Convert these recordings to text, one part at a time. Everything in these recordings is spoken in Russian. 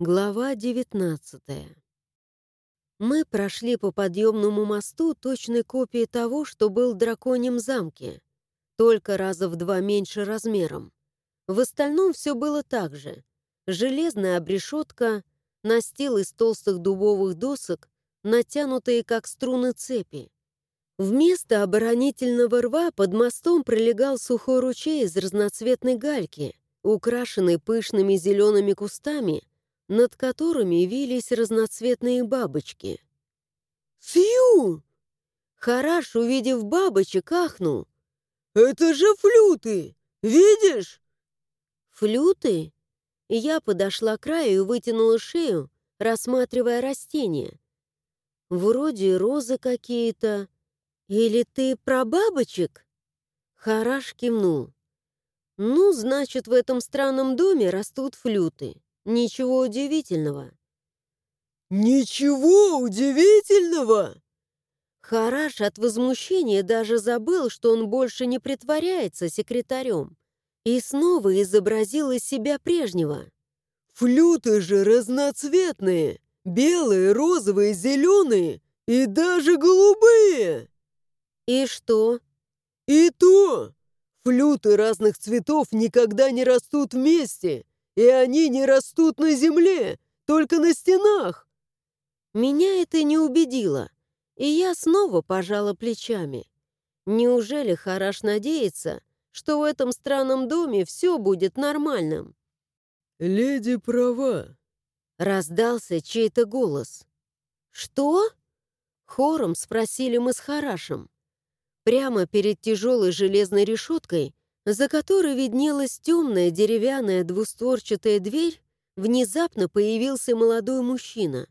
Глава 19 Мы прошли по подъемному мосту точной копии того, что был в драконьем замке, только раза в два меньше размером. В остальном все было так же. Железная обрешетка, настил из толстых дубовых досок, натянутые как струны цепи. Вместо оборонительного рва под мостом пролегал сухой ручей из разноцветной гальки, украшенный пышными зелеными кустами — над которыми вились разноцветные бабочки. «Фью!» Хараш, увидев бабочек, ахнул. «Это же флюты! Видишь?» «Флюты?» Я подошла к краю и вытянула шею, рассматривая растения. «Вроде розы какие-то. Или ты про бабочек?» Хараш кивнул. «Ну, значит, в этом странном доме растут флюты. Ничего удивительного. Ничего удивительного? Хараш от возмущения даже забыл, что он больше не притворяется секретарем, и снова изобразил из себя прежнего. Флюты же разноцветные, белые, розовые, зеленые и даже голубые. И что? И то! Флюты разных цветов никогда не растут вместе, и они не растут на земле, только на стенах. Меня это не убедило, и я снова пожала плечами. Неужели Хараш надеется, что в этом странном доме все будет нормальным? «Леди права», — раздался чей-то голос. «Что?» — хором спросили мы с Харашем. Прямо перед тяжелой железной решеткой за которой виднелась темная деревянная двустворчатая дверь, внезапно появился молодой мужчина.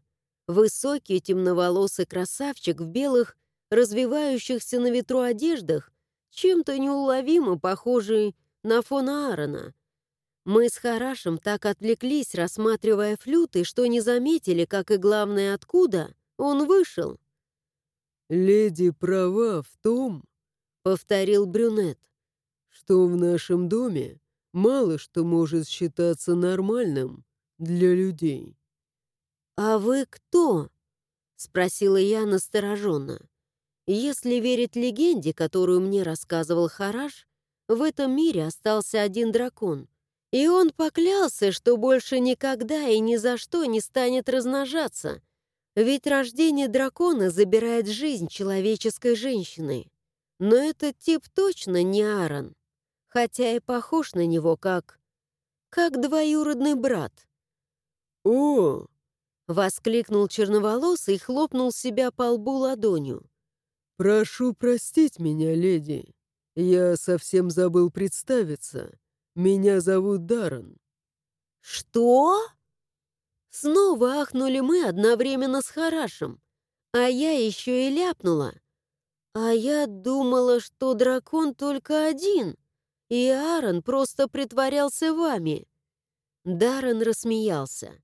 Высокий темноволосый красавчик в белых, развивающихся на ветру одеждах, чем-то неуловимо похожий на фона Аарона. Мы с Харашем так отвлеклись, рассматривая флюты, что не заметили, как и главное, откуда он вышел. «Леди права в том», — повторил брюнет, что в нашем доме мало что может считаться нормальным для людей. «А вы кто?» — спросила я настороженно. Если верить легенде, которую мне рассказывал Хараш, в этом мире остался один дракон, и он поклялся, что больше никогда и ни за что не станет размножаться, ведь рождение дракона забирает жизнь человеческой женщины. Но этот тип точно не Аарон хотя и похож на него как... как двоюродный брат. «О!» — воскликнул черноволосый и хлопнул себя по лбу ладонью. «Прошу простить меня, леди. Я совсем забыл представиться. Меня зовут Даррен». «Что?» Снова ахнули мы одновременно с Харашем, а я еще и ляпнула. А я думала, что дракон только один — и Аарон просто притворялся вами». Даррен рассмеялся.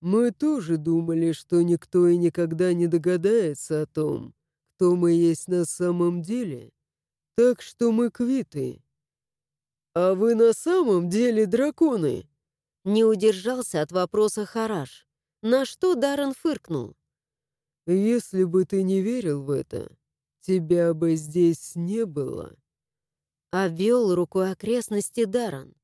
«Мы тоже думали, что никто и никогда не догадается о том, кто мы есть на самом деле, так что мы квиты. А вы на самом деле драконы?» Не удержался от вопроса Хараш, на что Даррен фыркнул. «Если бы ты не верил в это, тебя бы здесь не было» обвел рукой окрестности Даран.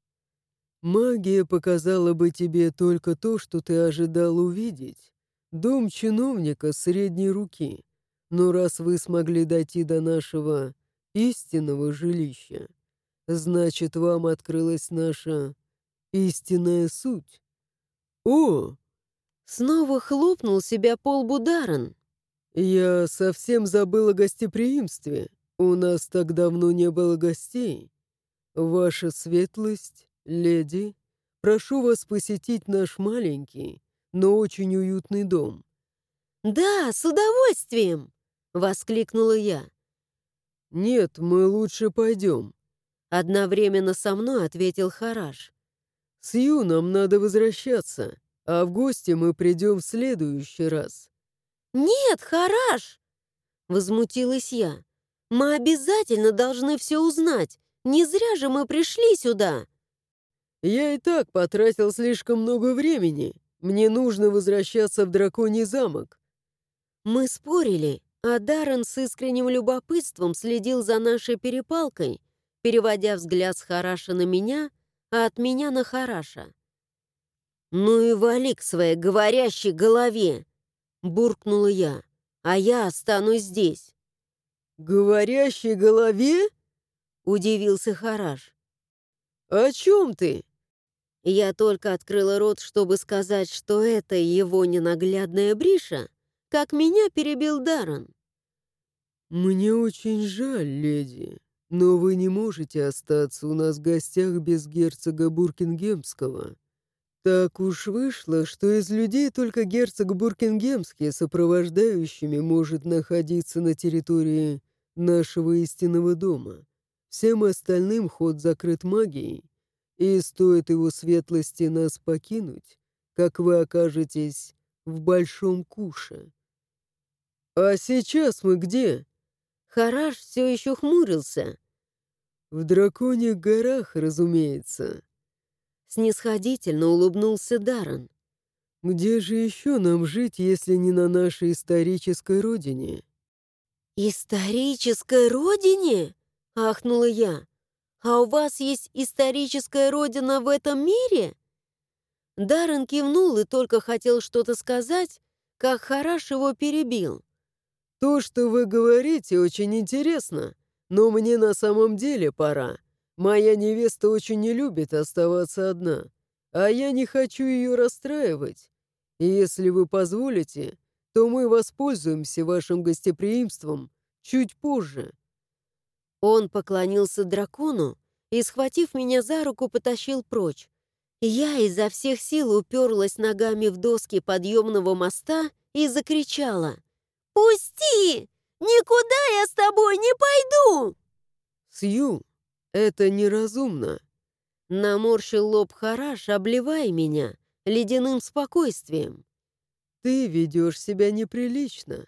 «Магия показала бы тебе только то, что ты ожидал увидеть. Дом чиновника средней руки. Но раз вы смогли дойти до нашего истинного жилища, значит, вам открылась наша истинная суть. О!» Снова хлопнул себя по лбу Даррен. «Я совсем забыл о гостеприимстве. «У нас так давно не было гостей. Ваша светлость, леди, прошу вас посетить наш маленький, но очень уютный дом». «Да, с удовольствием!» — воскликнула я. «Нет, мы лучше пойдем», — одновременно со мной ответил Хараш. «С Ю нам надо возвращаться, а в гости мы придем в следующий раз». «Нет, Хараш!» — возмутилась я. Мы обязательно должны все узнать. Не зря же мы пришли сюда. Я и так потратил слишком много времени. Мне нужно возвращаться в драконий замок». Мы спорили, а Даррен с искренним любопытством следил за нашей перепалкой, переводя взгляд с Хараша на меня, а от меня на Хараша. «Ну и вали к своей говорящей голове!» — буркнула я, «а я останусь здесь». «Говорящей голове?» — удивился Хараш. «О чем ты?» Я только открыла рот, чтобы сказать, что это его ненаглядная Бриша, как меня перебил Даррен. «Мне очень жаль, леди, но вы не можете остаться у нас в гостях без герцога Буркингемского. Так уж вышло, что из людей только герцог Буркингемский сопровождающими может находиться на территории нашего истинного дома. Всем остальным ход закрыт магией, и стоит его светлости нас покинуть, как вы окажетесь в большом куше. А сейчас мы где? Хараш все еще хмурился. В драконьих горах, разумеется. Снисходительно улыбнулся Даррен. Где же еще нам жить, если не на нашей исторической родине? «Исторической родине?» — ахнула я. «А у вас есть историческая родина в этом мире?» Даррен кивнул и только хотел что-то сказать, как Хараш его перебил. «То, что вы говорите, очень интересно, но мне на самом деле пора. Моя невеста очень не любит оставаться одна, а я не хочу ее расстраивать. И если вы позволите, то мы воспользуемся вашим гостеприимством чуть позже». Он поклонился дракону и, схватив меня за руку, потащил прочь. Я изо всех сил уперлась ногами в доски подъемного моста и закричала. «Пусти! Никуда я с тобой не пойду!» «Сью, это неразумно!» Наморщил лоб Хараш, обливая меня ледяным спокойствием. «Ты ведешь себя неприлично.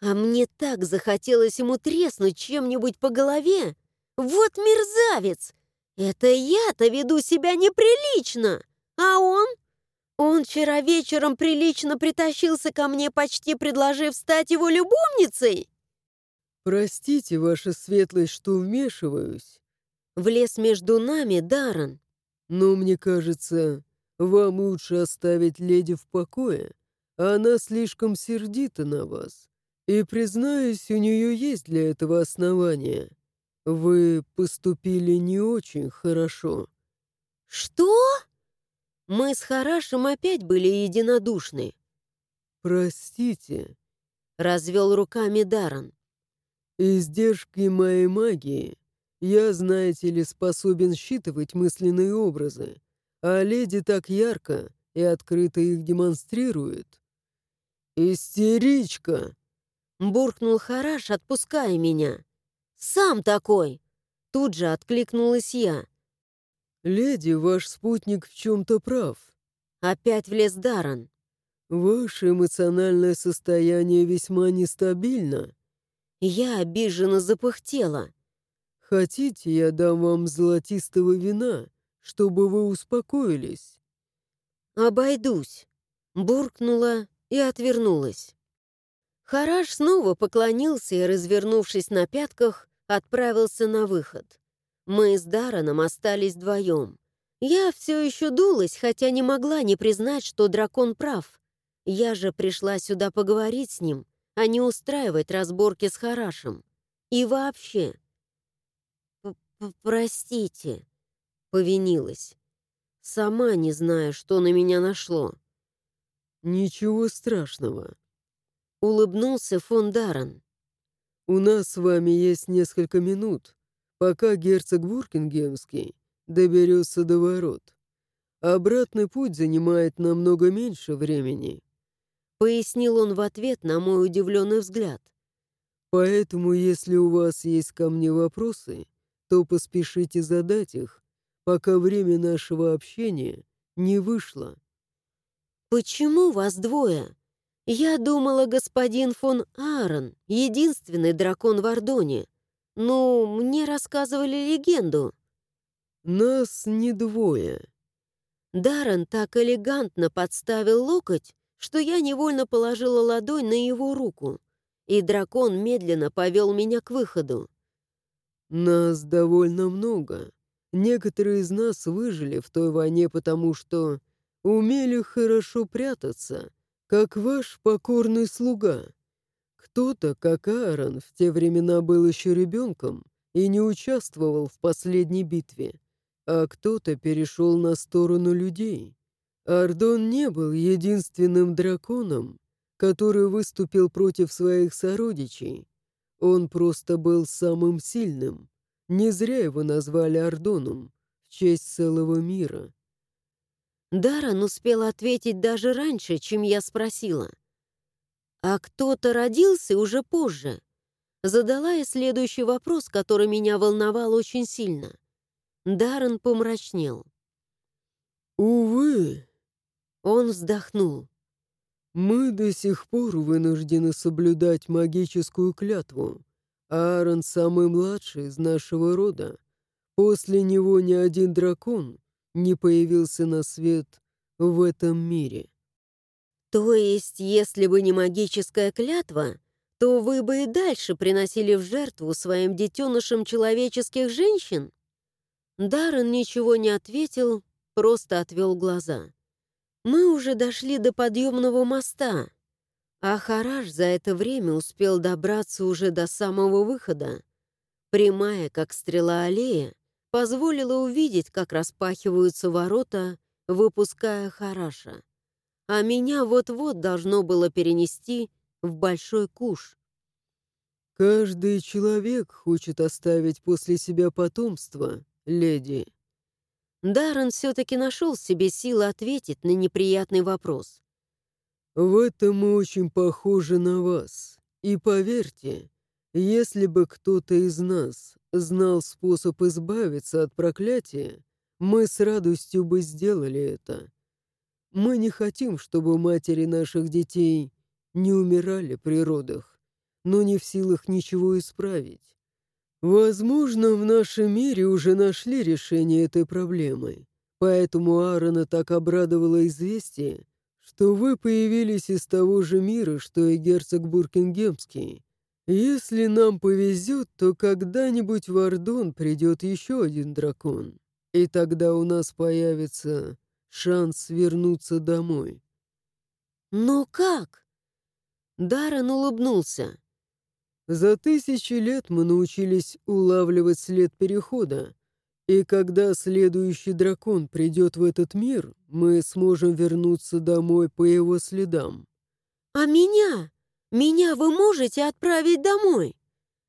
А мне так захотелось ему треснуть чем-нибудь по голове. Вот мерзавец! Это я-то веду себя неприлично, а он? Он вчера вечером прилично притащился ко мне, почти предложив стать его любовницей. «Простите, ваша светлость, что вмешиваюсь». Влез между нами Даррен. «Но мне кажется, вам лучше оставить леди в покое. Она слишком сердита на вас. И, признаюсь, у нее есть для этого основания. Вы поступили не очень хорошо». «Что?» Мы с Харашем опять были единодушны. «Простите», — развел руками Даран. «Издержки моей магии. Я, знаете ли, способен считывать мысленные образы, а леди так ярко и открыто их демонстрирует». «Истеричка!» Буркнул Хараш, отпуская меня. «Сам такой!» Тут же откликнулась я. «Леди, ваш спутник в чем-то прав». Опять влез Даран. «Ваше эмоциональное состояние весьма нестабильно». Я обиженно запыхтела. «Хотите, я дам вам золотистого вина, чтобы вы успокоились?» «Обойдусь», — буркнула и отвернулась. Хараш снова поклонился и, развернувшись на пятках, отправился на выход. Мы с Дараном остались вдвоем. Я все еще дулась, хотя не могла не признать, что дракон прав. Я же пришла сюда поговорить с ним, а не устраивать разборки с Харашем. И вообще... «Простите», — повинилась. Сама не знаю, что на меня нашло. «Ничего страшного», Улыбнулся фон Даррен. «У нас с вами есть несколько минут, пока герцог Буркингемский доберется до ворот. Обратный путь занимает намного меньше времени», — пояснил он в ответ на мой удивленный взгляд. «Поэтому, если у вас есть ко мне вопросы, то поспешите задать их, пока время нашего общения не вышло». «Почему вас двое?» «Я думала, господин фон Аарон — единственный дракон в Ордоне. Ну, мне рассказывали легенду». «Нас не двое». Даррен так элегантно подставил локоть, что я невольно положила ладонь на его руку, и дракон медленно повел меня к выходу. «Нас довольно много. Некоторые из нас выжили в той войне, потому что умели хорошо прятаться, как ваш покорный слуга. Кто-то, как Аарон, в те времена был еще ребенком и не участвовал в последней битве, а кто-то перешел на сторону людей. Ардон не был единственным драконом, который выступил против своих сородичей. Он просто был самым сильным. Не зря его назвали Ардоном, в честь целого мира. Даррен успел ответить даже раньше, чем я спросила. А кто-то родился уже позже. Задала я следующий вопрос, который меня волновал очень сильно. Даррен помрачнел. «Увы». Он вздохнул. «Мы до сих пор вынуждены соблюдать магическую клятву. Аарон самый младший из нашего рода. После него ни один дракон не появился на свет в этом мире». То есть, если бы не магическая клятва, то вы бы и дальше приносили в жертву своим детенышам человеческих женщин? Даррен ничего не ответил, просто отвел глаза. Мы уже дошли до подъемного моста, а Хараш за это время успел добраться уже до самого выхода. Прямая, как стрела аллея, позволила увидеть, как распахиваются ворота, выпуская Хараша а меня вот-вот должно было перенести в большой куш. «Каждый человек хочет оставить после себя потомство, леди». Даррен все-таки нашел в себе силы ответить на неприятный вопрос. «В этом мы очень похожи на вас. И поверьте, если бы кто-то из нас знал способ избавиться от проклятия, мы с радостью бы сделали это. Мы не хотим, чтобы матери наших детей не умирали при родах, но не в силах ничего исправить. Возможно, в нашем мире уже нашли решение этой проблемы, поэтому Аарона так обрадовало известие, что вы появились из того же мира, что и герцог Буркингемский. Если нам повезет, то когда-нибудь в Ордон придет еще один дракон, и тогда у нас появится шанс вернуться домой. «Но как?» Даррен улыбнулся. «За тысячи лет мы научились улавливать след перехода, и когда следующий дракон придет в этот мир, мы сможем вернуться домой по его следам». «А меня? Меня вы можете отправить домой?»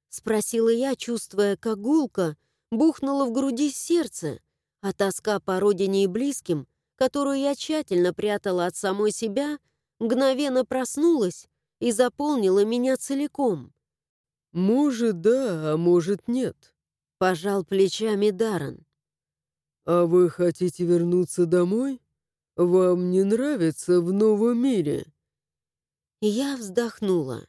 Спросила я, чувствуя, как гулка бухнула в груди сердце, а тоска по родине и близким которую я тщательно прятала от самой себя, мгновенно проснулась и заполнила меня целиком. «Может, да, а может, нет», — пожал плечами Даррен. «А вы хотите вернуться домой? Вам не нравится в новом мире?» Я вздохнула.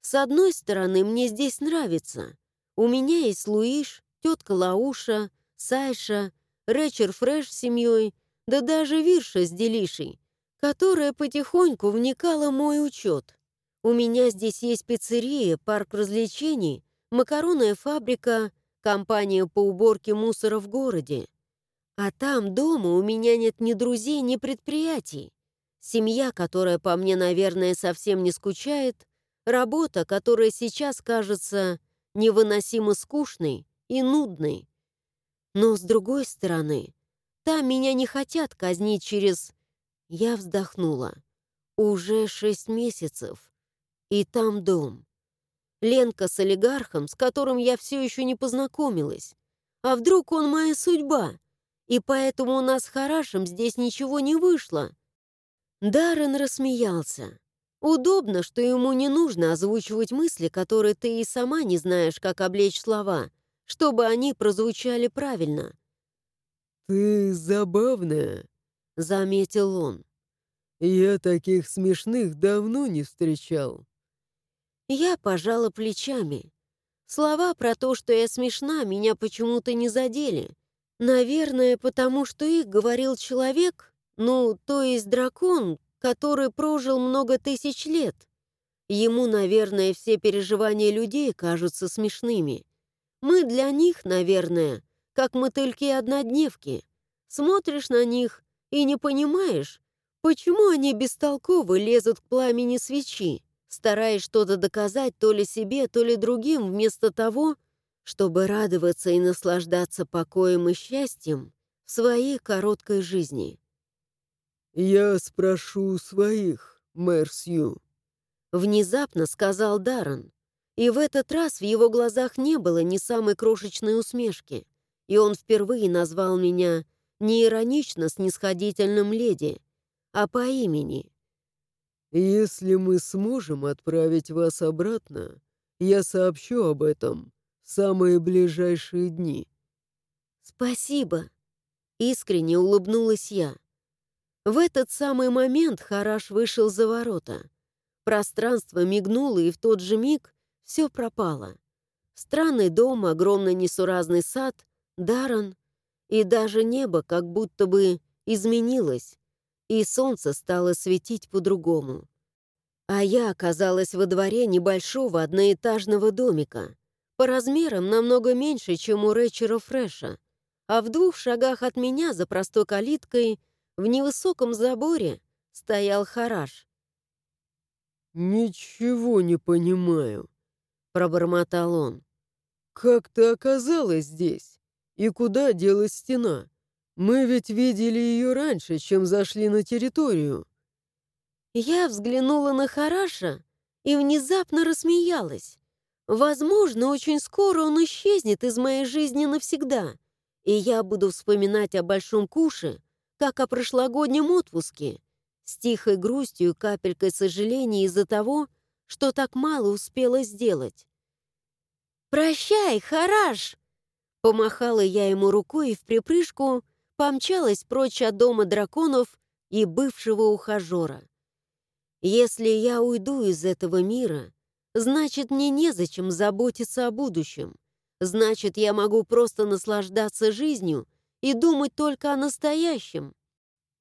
С одной стороны, мне здесь нравится. У меня есть Луиш, тетка Лауша, Сайша, Рэчер Фреш с семьей — да даже Вирша с Делишей, которая потихоньку вникала в мой учет. У меня здесь есть пиццерия, парк развлечений, макаронная фабрика, компания по уборке мусора в городе. А там дома у меня нет ни друзей, ни предприятий. Семья, которая по мне, наверное, совсем не скучает, работа, которая сейчас кажется невыносимо скучной и нудной. Но, с другой стороны, там меня не хотят казнить через... Я вздохнула. Уже шесть месяцев. И там дом. Ленка с олигархом, с которым я все еще не познакомилась. А вдруг он моя судьба? И поэтому у нас с Харашем здесь ничего не вышло. Даррен рассмеялся. Удобно, что ему не нужно озвучивать мысли, которые ты и сама не знаешь, как облечь слова, чтобы они прозвучали правильно. «Ты забавная», — заметил он. «Я таких смешных давно не встречал». Я пожала плечами. Слова про то, что я смешна, меня почему-то не задели. Наверное, потому что их говорил человек, ну, то есть дракон, который прожил много тысяч лет. Ему, наверное, все переживания людей кажутся смешными. Мы для них, наверное, как мотыльки-однодневки. Смотришь на них и не понимаешь, почему они бестолково лезут к пламени свечи, стараясь что-то доказать то ли себе, то ли другим, вместо того, чтобы радоваться и наслаждаться покоем и счастьем в своей короткой жизни. «Я спрошу своих, мэр Сью», — внезапно сказал Даррен. И в этот раз в его глазах не было ни самой крошечной усмешки, и он впервые назвал меня не иронично снисходительным леди, а по имени. «Если мы сможем отправить вас обратно, я сообщу об этом самые ближайшие дни». «Спасибо», — искренне улыбнулась я. В этот самый момент Хараш вышел за ворота. Пространство мигнуло, и в тот же миг все пропало. Странный дом, огромный несуразный сад, Даран и даже небо как будто бы изменилось, и солнце стало светить по-другому. А я оказалась во дворе небольшого одноэтажного домика по размерам намного меньше, чем у Рэчера Фреша, а в двух шагах от меня за простой калиткой в невысоком заборе стоял хараш. «Ничего не понимаю», — пробормотал он. «Как ты оказалась здесь? И куда делась стена? Мы ведь видели ее раньше, чем зашли на территорию». Я взглянула на Хараша и внезапно рассмеялась. Возможно, очень скоро он исчезнет из моей жизни навсегда, и я буду вспоминать о Большом Куше, как о прошлогоднем отпуске, с тихой грустью и капелькой сожаления из-за того, что так мало успела сделать. «Прощай, Хараш!» Помахала я ему рукой и в припрыжку помчалась прочь от дома драконов и бывшего ухажера. Если я уйду из этого мира, Значит, мне незачем заботиться о будущем. Значит, я могу просто наслаждаться жизнью и думать только о настоящем.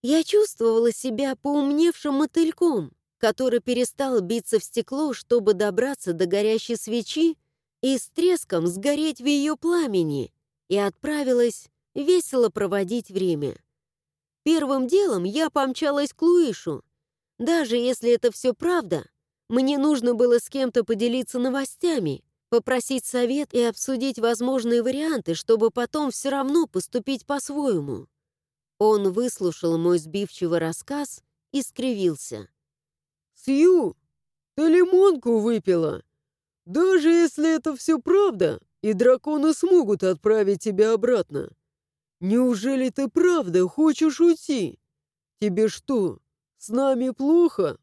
Я чувствовала себя поумневшим мотыльком, который перестал биться в стекло, чтобы добраться до горящей свечи и с треском сгореть в ее пламени, и отправилась весело проводить время. Первым делом я помчалась к Луишу. Даже если это все правда, мне нужно было с кем-то поделиться новостями, попросить совет и обсудить возможные варианты, чтобы потом все равно поступить по-своему. Он выслушал мой сбивчивый рассказ и скривился. «Сью, ты лимонку выпила? Даже если это все правда, и драконы смогут отправить тебя обратно. Неужели ты правда хочешь уйти? Тебе что, с нами плохо?»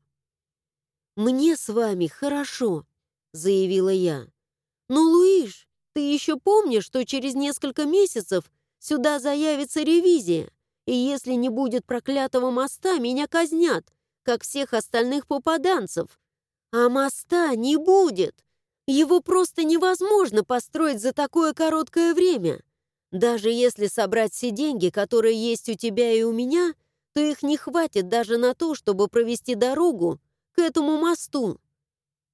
«Мне с вами хорошо», — заявила я. «Но, Луиш, ты еще помнишь, что через несколько месяцев сюда заявится ревизия, и если не будет проклятого моста, меня казнят, как всех остальных попаданцев. А моста не будет. Его просто невозможно построить за такое короткое время. Даже если собрать все деньги, которые есть у тебя и у меня, то их не хватит даже на то, чтобы провести дорогу к этому мосту?»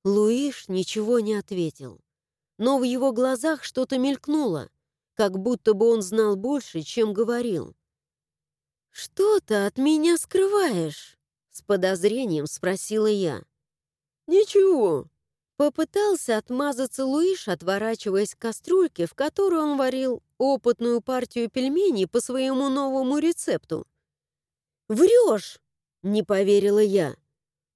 Луиш ничего не ответил. Но в его глазах что-то мелькнуло, как будто бы он знал больше, чем говорил. «Что ты от меня скрываешь?» С подозрением спросила я. «Ничего». Попытался отмазаться Луиш, отворачиваясь к кастрюльке, в которой он варил опытную партию пельменей по своему новому рецепту. «Врешь!» — не поверила я.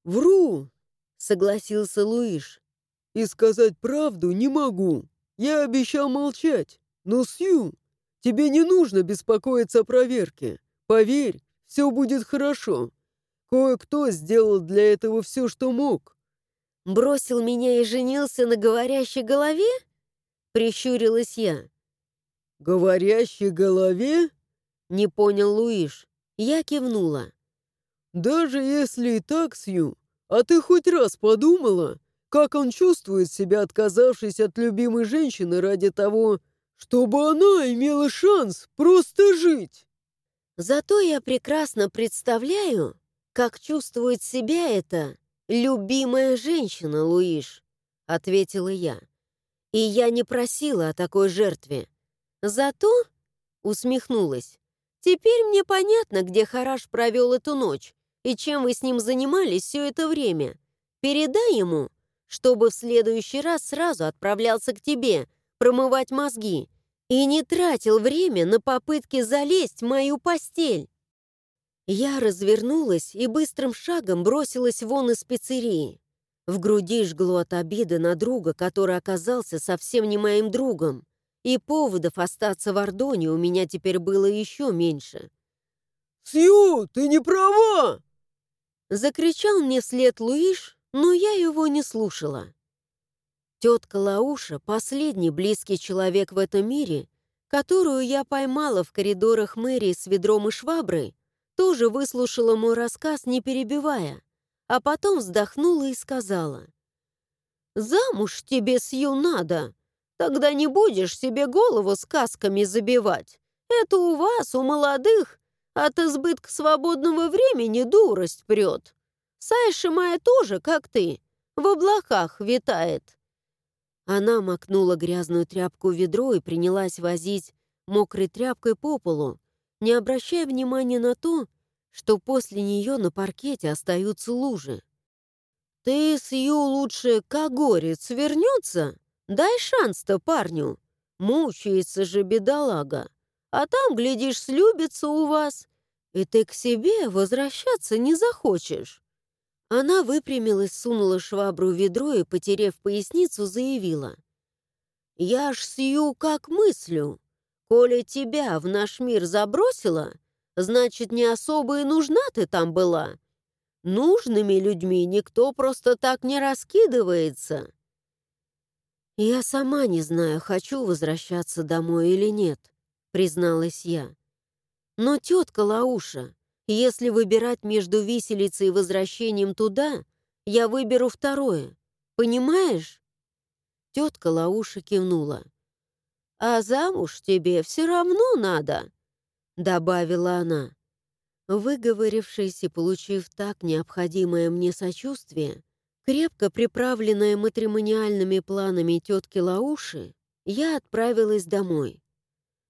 «Вру!» — согласился Луиш. «И сказать правду не могу. Я обещал молчать. Но, Сью, тебе не нужно беспокоиться о проверке. Поверь, все будет хорошо. Кое-кто сделал для этого все, что мог». «Бросил меня и женился на говорящей голове?» — прищурилась я. «Говорящей голове?» — не понял Луиш. Я кивнула. «Даже если и так, Сью, а ты хоть раз подумала, как он чувствует себя, отказавшись от любимой женщины ради того, чтобы она имела шанс просто жить. Зато я прекрасно представляю, как чувствует себя эта любимая женщина, Луиш, ответила я. И я не просила о такой жертве. Зато, усмехнулась, теперь мне понятно, где Хараш провел эту ночь и чем вы с ним занимались все это время. Передай ему, чтобы в следующий раз сразу отправлялся к тебе, промывать мозги, и не тратил время на попытки залезть в мою постель. Я развернулась и быстрым шагом бросилась вон из пиццерии. В груди жгло от обиды на друга, который оказался совсем не моим другом, и поводов остаться в Ордоне у меня теперь было еще меньше. «Сью, ты не права!» Закричал мне вслед Луиш, но я его не слушала. Тетка Лауша — последний близкий человек в этом мире, которую я поймала в коридорах мэрии с ведром и шваброй, тоже выслушала мой рассказ, не перебивая, а потом вздохнула и сказала. «Замуж тебе, Сью, надо. Тогда не будешь себе голову сказками забивать. Это у вас, у молодых, от избытка свободного времени дурость прет. Сайша моя тоже, как ты, в облаках витает». Она макнула грязную тряпку в ведро и принялась возить мокрой тряпкой по полу, не обращая внимания на то, что после нее на паркете остаются лужи. «Ты, Сью, лучше когорец вернется? Дай шанс-то парню. Мучается же бедолага. А там, глядишь, слюбится у вас, и ты к себе возвращаться не захочешь». Она выпрямилась, сунула швабру в ведро и, потерев поясницу, заявила. «Я ж сью как мыслю. Коли тебя в наш мир забросила, значит, не особо и нужна ты там была. Нужными людьми никто просто так не раскидывается». «Я сама не знаю, хочу возвращаться домой или нет», призналась я. «Но тетка Лауша, если выбирать между виселицей и возвращением туда, я выберу второе. Понимаешь?» Тетка Лауша кивнула. «А замуж тебе все равно надо», — добавила она. Выговорившись и получив так необходимое мне сочувствие, крепко приправленное матримониальными планами тетки Лауши, я отправилась домой.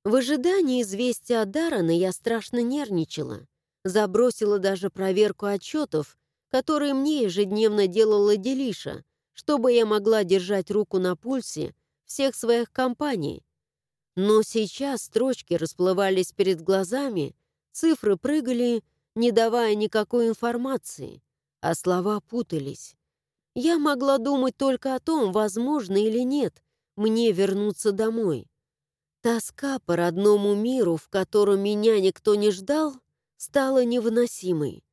В ожидании известия от Дарана я страшно нервничала. Забросила даже проверку отчетов, которые мне ежедневно делала Делиша, чтобы я могла держать руку на пульсе всех своих компаний. Но сейчас строчки расплывались перед глазами, цифры прыгали, не давая никакой информации, а слова путались. Я могла думать только о том, возможно или нет мне вернуться домой. Тоска по родному миру, в котором меня никто не ждал, стала невыносимой.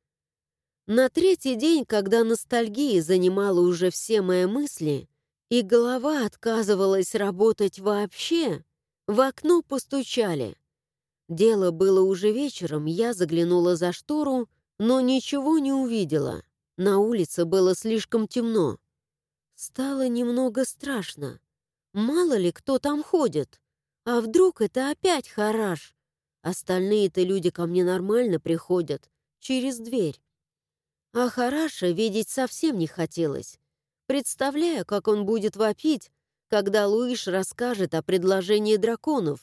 На третий день, когда ностальгия занимала уже все мои мысли, и голова отказывалась работать вообще, в окно постучали. Дело было уже вечером, я заглянула за штору, но ничего не увидела. На улице было слишком темно. Стало немного страшно. Мало ли кто там ходит. А вдруг это опять хараш? Остальные-то люди ко мне нормально приходят, через дверь. А Хараша видеть совсем не хотелось. Представляю, как он будет вопить, когда Луиш расскажет о предложении драконов.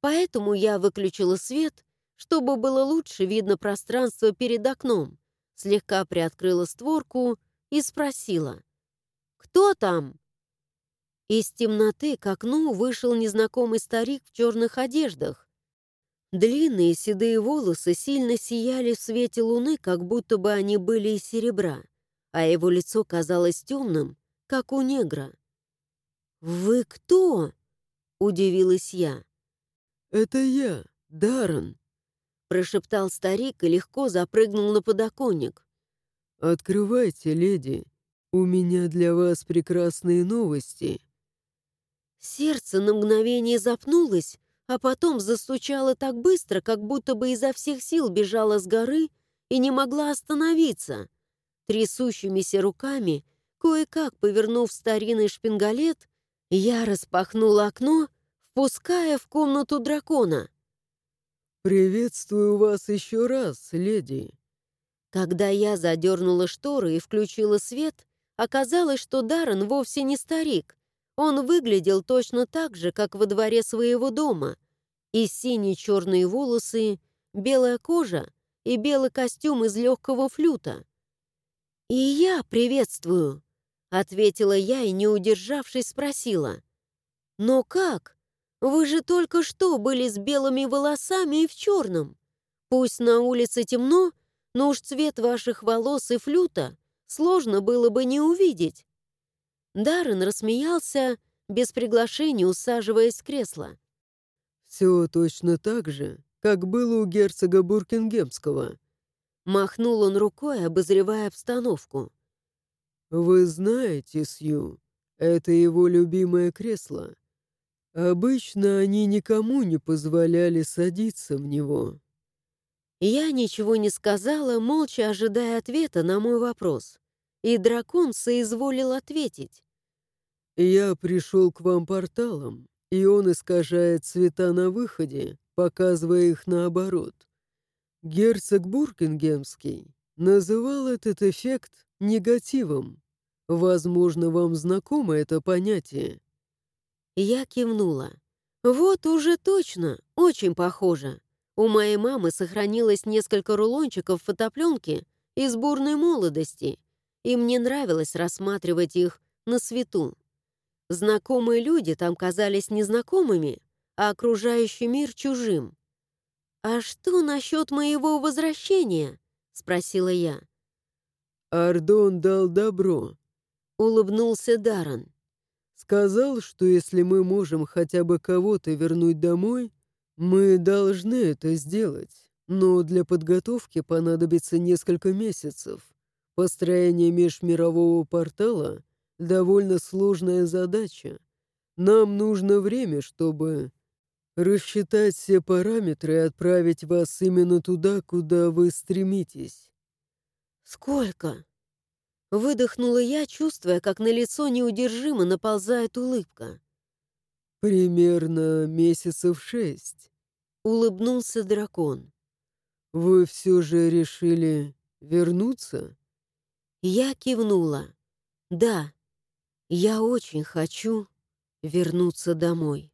Поэтому я выключила свет, чтобы было лучше видно пространство перед окном, слегка приоткрыла створку и спросила. «Кто там?» Из темноты к окну вышел незнакомый старик в черных одеждах, Длинные седые волосы сильно сияли в свете луны, как будто бы они были из серебра, а его лицо казалось темным, как у негра. «Вы кто?» — удивилась я. «Это я, Даррен», — прошептал старик и легко запрыгнул на подоконник. «Открывайте, леди, у меня для вас прекрасные новости». Сердце на мгновение запнулось, а потом застучала так быстро, как будто бы изо всех сил бежала с горы и не могла остановиться. Трясущимися руками, кое-как повернув старинный шпингалет, я распахнула окно впуская в комнату дракона. «Приветствую вас еще раз, леди». Когда я задернула шторы и включила свет, оказалось, что Даррен вовсе не старик. Он выглядел точно так же, как во дворе своего дома. И синие-черные волосы, белая кожа и белый костюм из легкого флюта. «И я приветствую», — ответила я и, не удержавшись, спросила. «Но как? Вы же только что были с белыми волосами и в черном. Пусть на улице темно, но уж цвет ваших волос и флюта сложно было бы не увидеть». Даррен рассмеялся, без приглашения усаживаясь в кресло. «Все точно так же, как было у герцога Буркингемского». Махнул он рукой, обозревая обстановку. «Вы знаете, Сью, это его любимое кресло. Обычно они никому не позволяли садиться в него. Я ничего не сказала, молча ожидая ответа на мой вопрос. И дракон соизволил ответить. «Я пришел к вам порталом, и он искажает цвета на выходе, показывая их наоборот. Герцог Буркингемский называл этот эффект негативом. Возможно, вам знакомо это понятие. Я кивнула. «Вот уже точно, очень похоже. У моей мамы сохранилось несколько рулончиков фотопленки из бурной молодости, и мне нравилось рассматривать их на свету. Знакомые люди там казались незнакомыми, а окружающий мир чужим. «А что насчет моего возвращения?» — спросила я. «Ардон дал добро», — улыбнулся Даррен. Сказал, что если мы можем хотя бы кого-то вернуть домой, мы должны это сделать. Но для подготовки понадобится несколько месяцев. Построение межмирового портала — довольно сложная задача. Нам нужно время, чтобы рассчитать все параметры и отправить вас именно туда, куда вы стремитесь. «Сколько?» Выдохнула я, чувствуя, как на лицо неудержимо наползает улыбка. «Примерно месяцев шесть», — улыбнулся дракон. «Вы все же решили вернуться?» Я кивнула. «Да, я очень хочу вернуться домой».